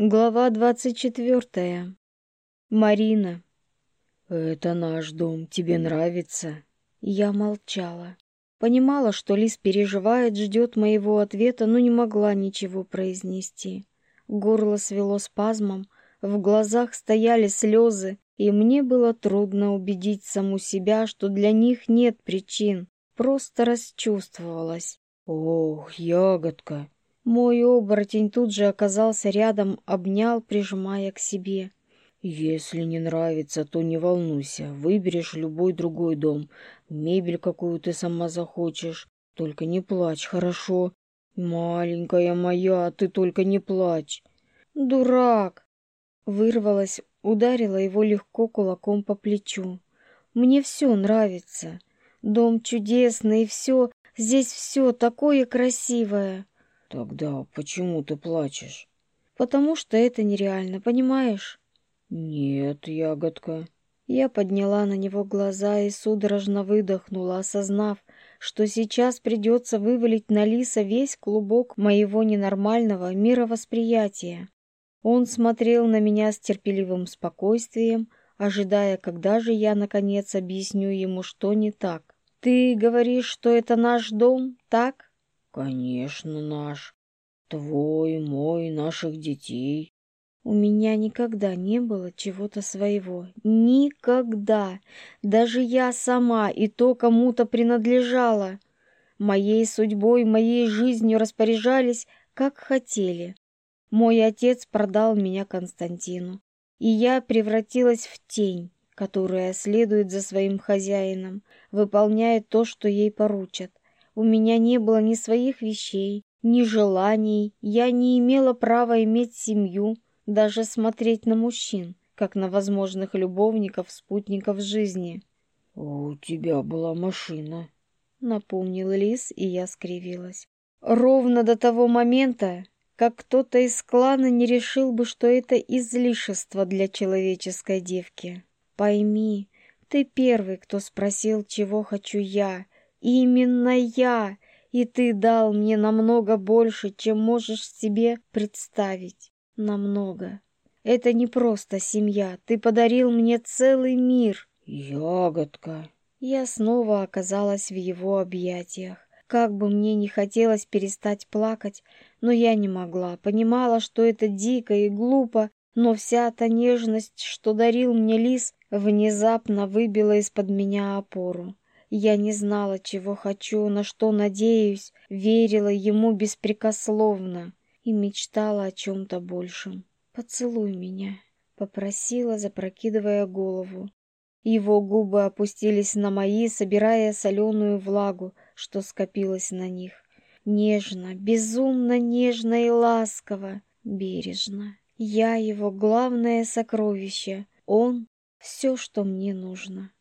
Глава двадцать четвертая. Марина. «Это наш дом. Тебе нравится?» Я молчала. Понимала, что Лис переживает, ждет моего ответа, но не могла ничего произнести. Горло свело спазмом, в глазах стояли слезы, и мне было трудно убедить саму себя, что для них нет причин, просто расчувствовалась. «Ох, ягодка!» Мой оборотень тут же оказался рядом, обнял, прижимая к себе. «Если не нравится, то не волнуйся, выберешь любой другой дом, мебель какую ты сама захочешь, только не плачь, хорошо? Маленькая моя, ты только не плачь!» «Дурак!» Вырвалась, ударила его легко кулаком по плечу. «Мне все нравится. Дом чудесный, и все, здесь все такое красивое!» Тогда почему ты плачешь? Потому что это нереально, понимаешь? Нет, ягодка. Я подняла на него глаза и судорожно выдохнула, осознав, что сейчас придется вывалить на Лиса весь клубок моего ненормального мировосприятия. Он смотрел на меня с терпеливым спокойствием, ожидая, когда же я, наконец, объясню ему, что не так. «Ты говоришь, что это наш дом, так?» Конечно, наш. Твой, мой, наших детей. У меня никогда не было чего-то своего. Никогда. Даже я сама и то кому-то принадлежала. Моей судьбой, моей жизнью распоряжались, как хотели. Мой отец продал меня Константину, и я превратилась в тень, которая следует за своим хозяином, выполняет то, что ей поручат. У меня не было ни своих вещей, ни желаний, я не имела права иметь семью, даже смотреть на мужчин, как на возможных любовников, спутников жизни. «У тебя была машина», — напомнил Лис, и я скривилась. «Ровно до того момента, как кто-то из клана не решил бы, что это излишество для человеческой девки. Пойми, ты первый, кто спросил, чего хочу я, Именно я, и ты дал мне намного больше, чем можешь себе представить. Намного. Это не просто семья, ты подарил мне целый мир. Ягодка. Я снова оказалась в его объятиях. Как бы мне не хотелось перестать плакать, но я не могла. Понимала, что это дико и глупо, но вся та нежность, что дарил мне лис, внезапно выбила из-под меня опору. Я не знала, чего хочу, на что надеюсь, верила ему беспрекословно и мечтала о чем-то большем. «Поцелуй меня», — попросила, запрокидывая голову. Его губы опустились на мои, собирая соленую влагу, что скопилось на них. Нежно, безумно нежно и ласково, бережно. Я его главное сокровище, он — все, что мне нужно.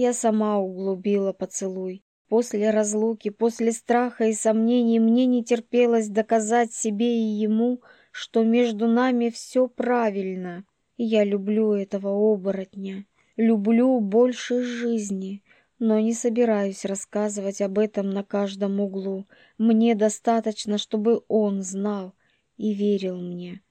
Я сама углубила поцелуй. После разлуки, после страха и сомнений мне не терпелось доказать себе и ему, что между нами все правильно. Я люблю этого оборотня, люблю больше жизни, но не собираюсь рассказывать об этом на каждом углу. Мне достаточно, чтобы он знал и верил мне.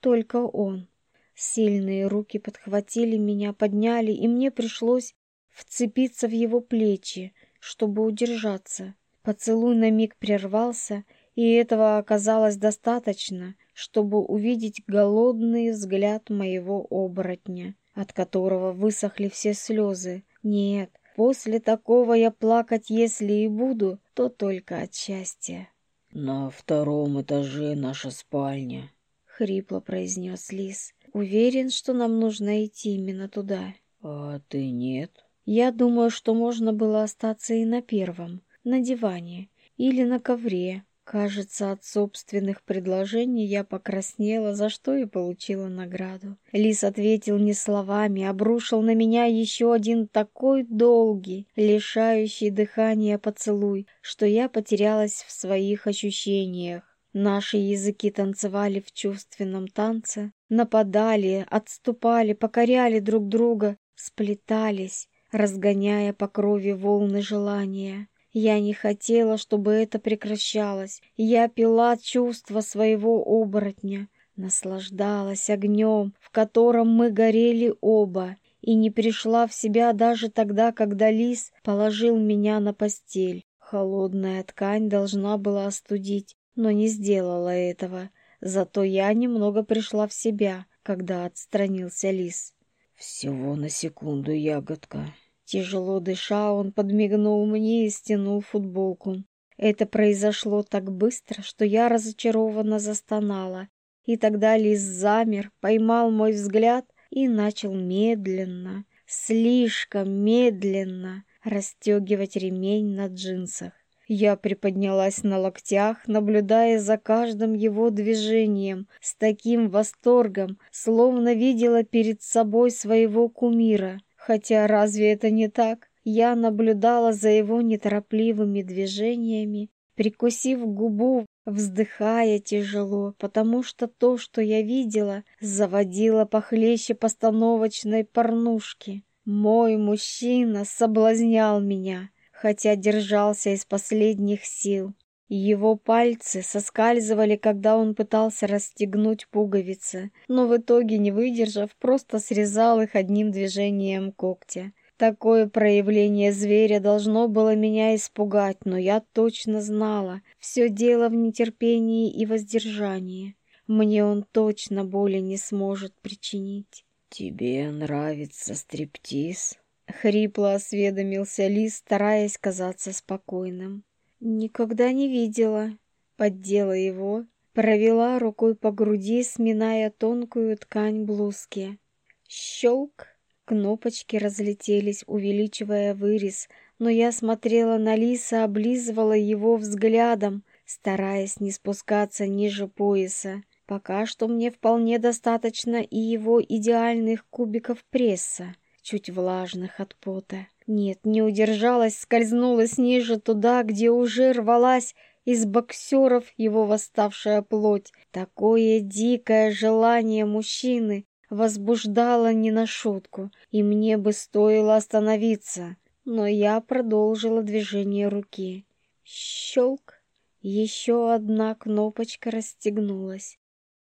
Только он. Сильные руки подхватили меня, подняли, и мне пришлось вцепиться в его плечи, чтобы удержаться. Поцелуй на миг прервался, и этого оказалось достаточно, чтобы увидеть голодный взгляд моего оборотня, от которого высохли все слезы. Нет, после такого я плакать, если и буду, то только от счастья. «На втором этаже наша спальня», — хрипло произнес Лис. «Уверен, что нам нужно идти именно туда». «А ты нет?» Я думаю, что можно было остаться и на первом, на диване или на ковре. Кажется, от собственных предложений я покраснела, за что и получила награду. Лис ответил не словами, обрушил на меня еще один такой долгий, лишающий дыхания поцелуй, что я потерялась в своих ощущениях. Наши языки танцевали в чувственном танце, нападали, отступали, покоряли друг друга, сплетались разгоняя по крови волны желания. Я не хотела, чтобы это прекращалось. Я пила чувства своего оборотня, наслаждалась огнем, в котором мы горели оба, и не пришла в себя даже тогда, когда лис положил меня на постель. Холодная ткань должна была остудить, но не сделала этого. Зато я немного пришла в себя, когда отстранился лис. «Всего на секунду, ягодка». Тяжело дыша, он подмигнул мне и стянул футболку. Это произошло так быстро, что я разочарованно застонала. И тогда лис замер, поймал мой взгляд и начал медленно, слишком медленно расстегивать ремень на джинсах. Я приподнялась на локтях, наблюдая за каждым его движением, с таким восторгом, словно видела перед собой своего кумира. Хотя разве это не так? Я наблюдала за его неторопливыми движениями, прикусив губу, вздыхая тяжело, потому что то, что я видела, заводило похлеще постановочной порнушки. Мой мужчина соблазнял меня, хотя держался из последних сил. Его пальцы соскальзывали, когда он пытался расстегнуть пуговицы, но в итоге, не выдержав, просто срезал их одним движением когтя. Такое проявление зверя должно было меня испугать, но я точно знала, все дело в нетерпении и воздержании. Мне он точно боли не сможет причинить. «Тебе нравится стриптиз?» — хрипло осведомился Лис, стараясь казаться спокойным. «Никогда не видела». Поддела его, провела рукой по груди, сминая тонкую ткань блузки. Щелк! Кнопочки разлетелись, увеличивая вырез, но я смотрела на Лиса, облизывала его взглядом, стараясь не спускаться ниже пояса. Пока что мне вполне достаточно и его идеальных кубиков пресса, чуть влажных от пота. Нет, не удержалась, скользнулась ниже туда, где уже рвалась из боксеров его восставшая плоть. Такое дикое желание мужчины, возбуждала не на шутку, и мне бы стоило остановиться. Но я продолжила движение руки. Щелк! Еще одна кнопочка расстегнулась.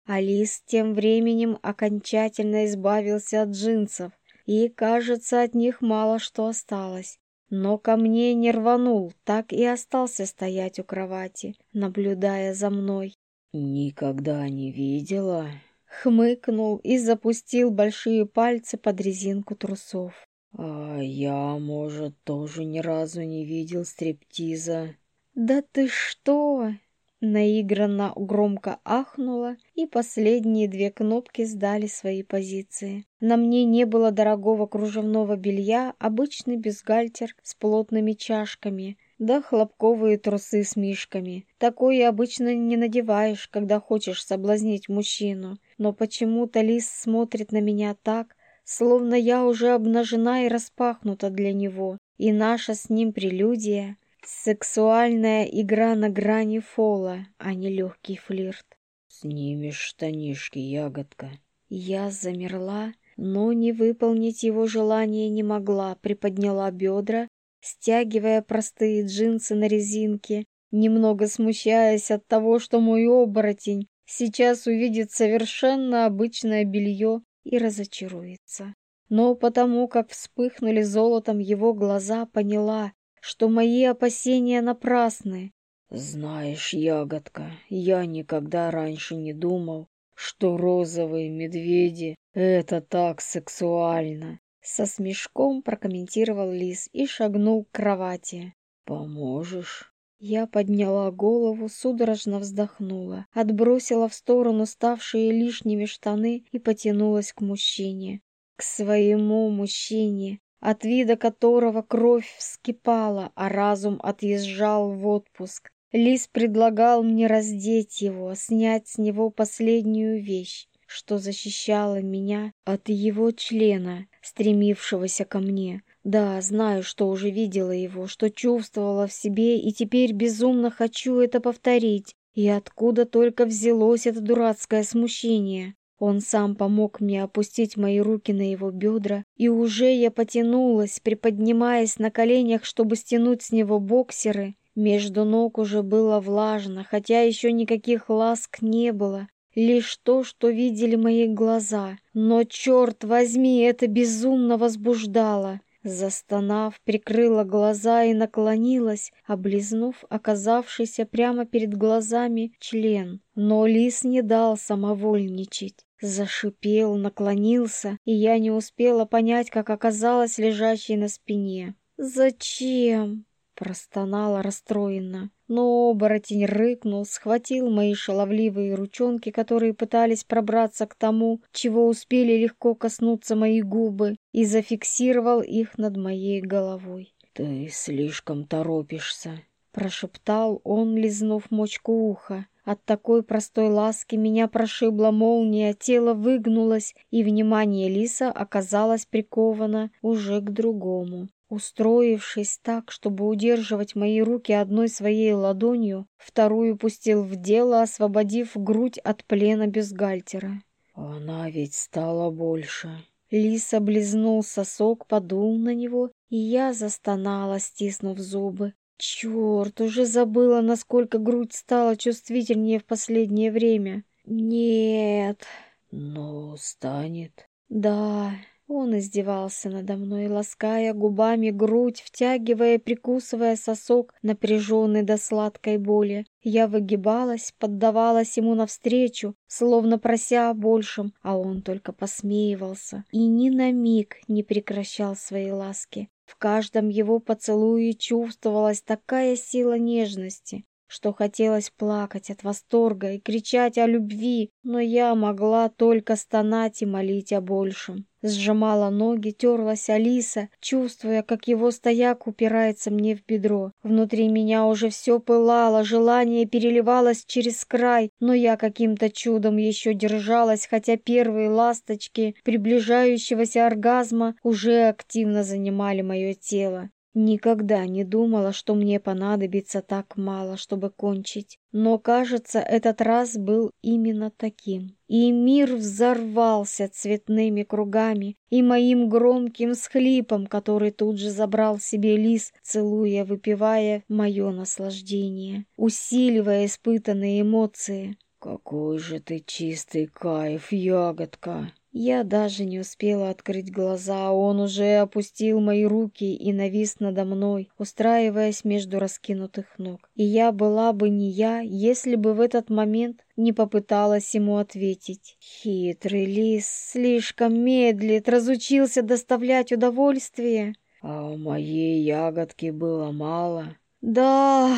Алис тем временем окончательно избавился от джинсов, и, кажется, от них мало что осталось. Но ко мне не рванул, так и остался стоять у кровати, наблюдая за мной. «Никогда не видела», хмыкнул и запустил большие пальцы под резинку трусов. «А я, может, тоже ни разу не видел стриптиза?» «Да ты что!» Наигранно громко ахнула, и последние две кнопки сдали свои позиции. На мне не было дорогого кружевного белья, обычный бюстгальтер с плотными чашками, да хлопковые трусы с мишками. Такое обычно не надеваешь, когда хочешь соблазнить мужчину но почему-то лис смотрит на меня так, словно я уже обнажена и распахнута для него, и наша с ним прелюдия — сексуальная игра на грани фола, а не легкий флирт. «Снимешь штанишки, ягодка». Я замерла, но не выполнить его желание не могла, приподняла бедра, стягивая простые джинсы на резинке, немного смущаясь от того, что мой оборотень сейчас увидит совершенно обычное белье и разочаруется. Но потому как вспыхнули золотом его глаза, поняла, что мои опасения напрасны. «Знаешь, ягодка, я никогда раньше не думал, что розовые медведи — это так сексуально!» Со смешком прокомментировал лис и шагнул к кровати. «Поможешь?» Я подняла голову, судорожно вздохнула, отбросила в сторону ставшие лишними штаны и потянулась к мужчине. К своему мужчине, от вида которого кровь вскипала, а разум отъезжал в отпуск. Лис предлагал мне раздеть его, снять с него последнюю вещь, что защищала меня от его члена, стремившегося ко мне. Да, знаю, что уже видела его, что чувствовала в себе, и теперь безумно хочу это повторить. И откуда только взялось это дурацкое смущение? Он сам помог мне опустить мои руки на его бедра, и уже я потянулась, приподнимаясь на коленях, чтобы стянуть с него боксеры. Между ног уже было влажно, хотя еще никаких ласк не было. лишь то, что видели мои глаза. Но, черт возьми, это безумно возбуждало. Застонав, прикрыла глаза и наклонилась, облизнув оказавшийся прямо перед глазами член. Но лис не дал самовольничать. Зашипел, наклонился, и я не успела понять, как оказалась лежащей на спине. «Зачем?» — простонала расстроенно. Но оборотень рыкнул, схватил мои шаловливые ручонки, которые пытались пробраться к тому, чего успели легко коснуться мои губы, и зафиксировал их над моей головой. «Ты слишком торопишься», — прошептал он, лизнув мочку уха. От такой простой ласки меня прошибла молния, тело выгнулось, и внимание лиса оказалось приковано уже к другому. Устроившись так, чтобы удерживать мои руки одной своей ладонью, вторую пустил в дело, освободив грудь от плена бюстгальтера. «Она ведь стала больше». Лис облизнул сосок, подул на него, и я застонала, стиснув зубы. Черт, уже забыла, насколько грудь стала чувствительнее в последнее время. Нет. Но станет. Да, он издевался надо мной, лаская губами грудь, втягивая, прикусывая сосок, напряженный до сладкой боли. Я выгибалась, поддавалась ему навстречу, словно прося о большем, а он только посмеивался и ни на миг не прекращал свои ласки. В каждом его поцелуе чувствовалась такая сила нежности, что хотелось плакать от восторга и кричать о любви, но я могла только стонать и молить о большем. Сжимала ноги, терлась Алиса, чувствуя, как его стояк упирается мне в бедро. Внутри меня уже все пылало, желание переливалось через край, но я каким-то чудом еще держалась, хотя первые ласточки приближающегося оргазма уже активно занимали мое тело. Никогда не думала, что мне понадобится так мало, чтобы кончить. Но, кажется, этот раз был именно таким. И мир взорвался цветными кругами и моим громким схлипом, который тут же забрал себе лис, целуя, выпивая мое наслаждение, усиливая испытанные эмоции. «Какой же ты чистый кайф, ягодка!» Я даже не успела открыть глаза, он уже опустил мои руки и навис надо мной, устраиваясь между раскинутых ног. И я была бы не я, если бы в этот момент не попыталась ему ответить. Хитрый лис слишком медлит, разучился доставлять удовольствие. А у моей ягодки было мало. Да,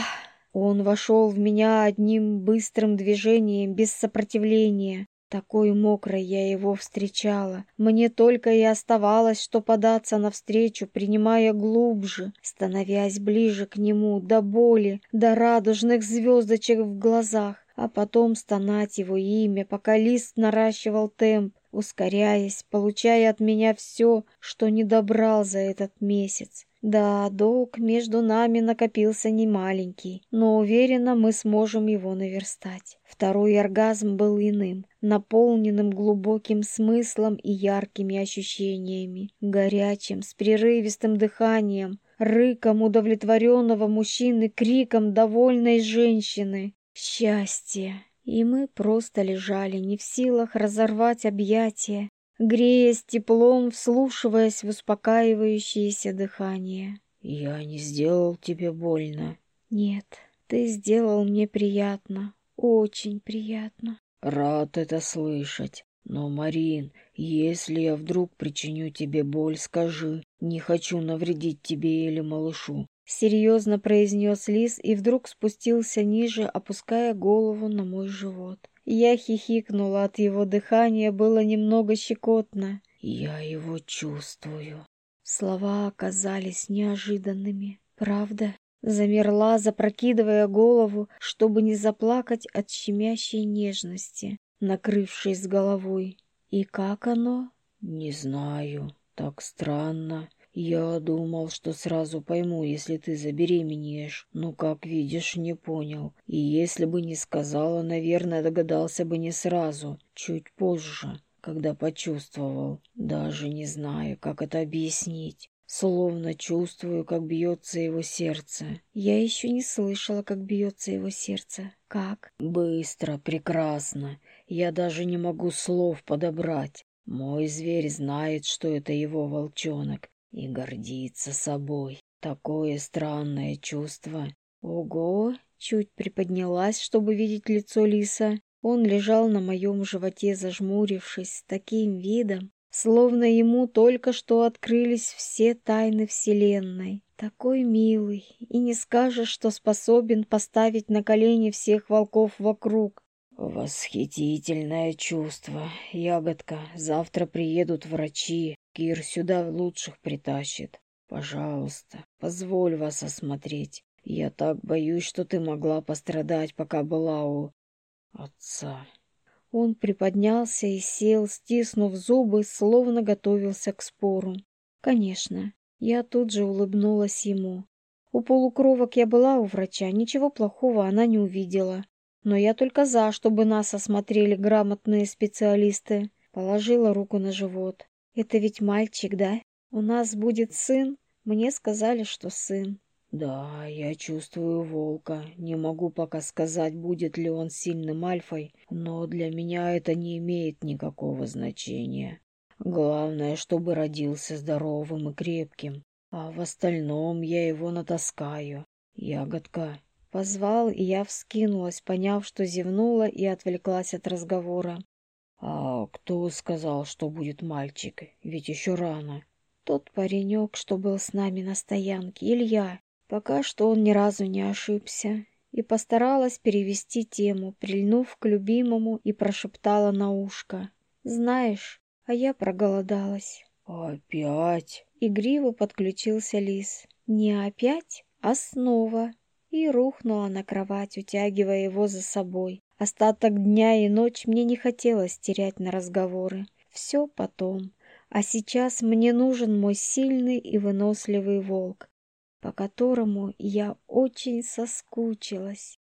он вошел в меня одним быстрым движением, без сопротивления. Такой мокрой я его встречала. Мне только и оставалось, что податься навстречу, принимая глубже, становясь ближе к нему, до боли, до радужных звездочек в глазах, а потом стонать его имя, пока лист наращивал темп, ускоряясь, получая от меня все, что не добрал за этот месяц. Да, долг между нами накопился немаленький, но уверена, мы сможем его наверстать. Второй оргазм был иным, наполненным глубоким смыслом и яркими ощущениями, горячим, с прерывистым дыханием, рыком удовлетворенного мужчины, криком довольной женщины. Счастье! И мы просто лежали, не в силах разорвать объятия, греясь теплом, вслушиваясь в успокаивающееся дыхание. «Я не сделал тебе больно». «Нет, ты сделал мне приятно, очень приятно». «Рад это слышать. Но, Марин, если я вдруг причиню тебе боль, скажи. Не хочу навредить тебе или малышу». Серьезно произнес Лис и вдруг спустился ниже, опуская голову на мой живот. Я хихикнула от его дыхания, было немного щекотно. «Я его чувствую». Слова оказались неожиданными. «Правда?» Замерла, запрокидывая голову, чтобы не заплакать от щемящей нежности, накрывшись головой. «И как оно?» «Не знаю. Так странно. Я думал, что сразу пойму, если ты забеременеешь, но, как видишь, не понял. И если бы не сказала, наверное, догадался бы не сразу, чуть позже, когда почувствовал. Даже не знаю, как это объяснить. словно чувствую, как бьется его сердце. Я еще не слышала, как бьется его сердце. Как? Быстро, прекрасно. Я даже не могу слов подобрать. Мой зверь знает, что это его волчонок, и гордится собой. Такое странное чувство. Ого! Чуть приподнялась, чтобы видеть лицо лиса. Он лежал на моем животе, зажмурившись, с таким видом, словно ему только что открылись все тайны Вселенной. Такой милый, и не скажешь, что способен поставить на колени всех волков вокруг. Восхитительное чувство. Ягодка, завтра приедут врачи. Кир сюда лучших притащит. Пожалуйста, позволь вас осмотреть. Я так боюсь, что ты могла пострадать, пока была у отца. Он приподнялся и сел, стиснув зубы, словно готовился к спору. Конечно, я тут же улыбнулась ему. У полукровок я была у врача, ничего плохого она не увидела. Но я только за, чтобы нас осмотрели грамотные специалисты. Положила руку на живот. Это ведь мальчик, да? У нас будет сын? Мне сказали, что сын. Да, я чувствую волка. Не могу пока сказать, будет ли он сильным альфой, но для меня это не имеет никакого значения. Главное, чтобы родился здоровым и крепким, а в остальном я его натаскаю. Ягодка. Позвал, и я вскинулась, поняв, что зевнула и отвлеклась от разговора. «А кто сказал, что будет мальчик? Ведь еще рано». «Тот паренек, что был с нами на стоянке, Илья. Пока что он ни разу не ошибся. И постаралась перевести тему, прильнув к любимому и прошептала на ушко. «Знаешь, а я проголодалась». «Опять?» Игриво подключился лис. «Не опять, а снова». И рухнула на кровать, утягивая его за собой. Остаток дня и ночь мне не хотелось терять на разговоры. Все потом. А сейчас мне нужен мой сильный и выносливый волк, по которому я очень соскучилась.